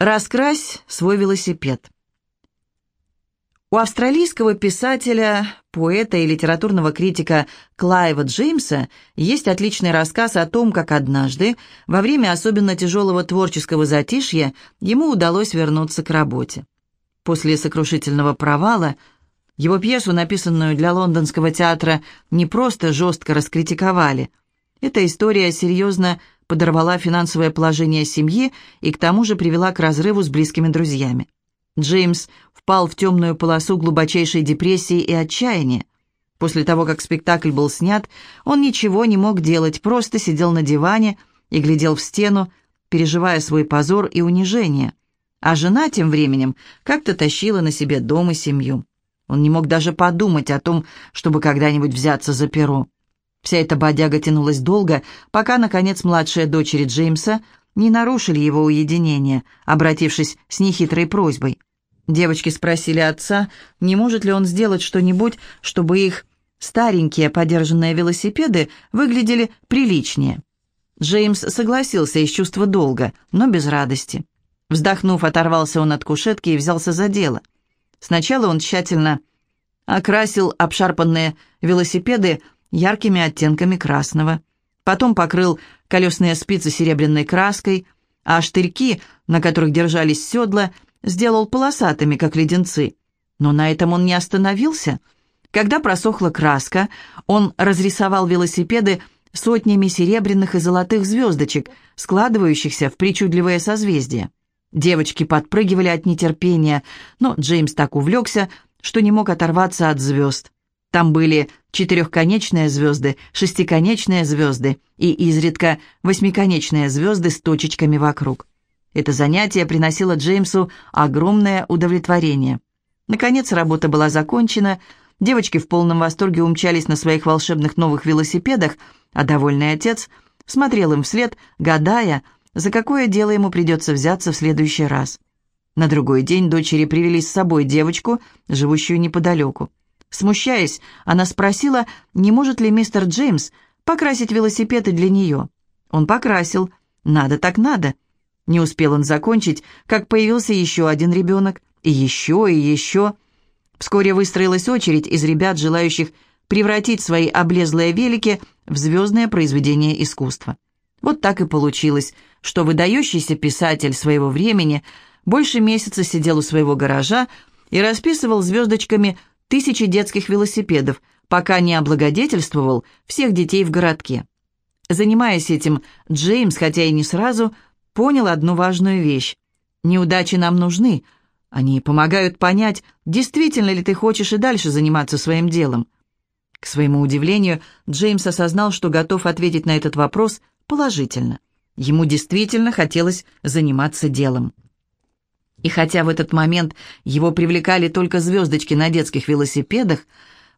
Раскрась свой велосипед. У австралийского писателя, поэта и литературного критика Клайва Джеймса есть отличный рассказ о том, как однажды, во время особенно тяжелого творческого затишья, ему удалось вернуться к работе. После сокрушительного провала его пьесу, написанную для лондонского театра, не просто жестко раскритиковали. Эта история серьезно подорвала финансовое положение семьи и к тому же привела к разрыву с близкими друзьями. Джеймс впал в темную полосу глубочайшей депрессии и отчаяния. После того, как спектакль был снят, он ничего не мог делать, просто сидел на диване и глядел в стену, переживая свой позор и унижение. А жена тем временем как-то тащила на себе дом и семью. Он не мог даже подумать о том, чтобы когда-нибудь взяться за перо. Вся эта бодяга тянулась долго, пока, наконец, младшие дочери Джеймса не нарушили его уединение, обратившись с нехитрой просьбой. Девочки спросили отца, не может ли он сделать что-нибудь, чтобы их старенькие подержанные велосипеды выглядели приличнее. Джеймс согласился из чувства долга, но без радости. Вздохнув, оторвался он от кушетки и взялся за дело. Сначала он тщательно окрасил обшарпанные велосипеды яркими оттенками красного. Потом покрыл колесные спицы серебряной краской, а штырьки, на которых держались седла, сделал полосатыми, как леденцы. Но на этом он не остановился. Когда просохла краска, он разрисовал велосипеды сотнями серебряных и золотых звездочек, складывающихся в причудливое созвездие. Девочки подпрыгивали от нетерпения, но Джеймс так увлекся, что не мог оторваться от звезд. Там были четырехконечные звезды, шестиконечные звезды и изредка восьмиконечные звезды с точечками вокруг. Это занятие приносило Джеймсу огромное удовлетворение. Наконец работа была закончена, девочки в полном восторге умчались на своих волшебных новых велосипедах, а довольный отец смотрел им вслед, гадая, за какое дело ему придется взяться в следующий раз. На другой день дочери привели с собой девочку, живущую неподалеку. Смущаясь, она спросила, не может ли мистер Джеймс покрасить велосипеды для нее. Он покрасил. Надо так надо. Не успел он закончить, как появился еще один ребенок. И еще, и еще. Вскоре выстроилась очередь из ребят, желающих превратить свои облезлые велики в звездное произведение искусства. Вот так и получилось, что выдающийся писатель своего времени больше месяца сидел у своего гаража и расписывал звездочками тысячи детских велосипедов, пока не облагодетельствовал всех детей в городке. Занимаясь этим, Джеймс, хотя и не сразу, понял одну важную вещь. Неудачи нам нужны. Они помогают понять, действительно ли ты хочешь и дальше заниматься своим делом. К своему удивлению, Джеймс осознал, что готов ответить на этот вопрос положительно. Ему действительно хотелось заниматься делом. И хотя в этот момент его привлекали только звездочки на детских велосипедах,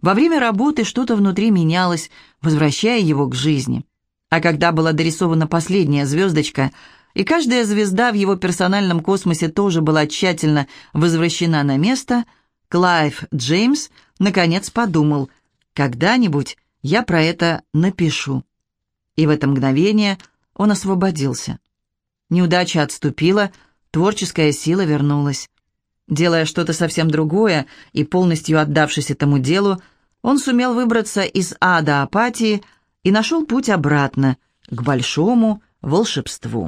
во время работы что-то внутри менялось, возвращая его к жизни. А когда была дорисована последняя звездочка, и каждая звезда в его персональном космосе тоже была тщательно возвращена на место, Клайв Джеймс наконец подумал, когда-нибудь я про это напишу. И в это мгновение он освободился. Неудача отступила, Творческая сила вернулась. Делая что-то совсем другое и полностью отдавшись этому делу, он сумел выбраться из ада апатии и нашел путь обратно, к большому волшебству.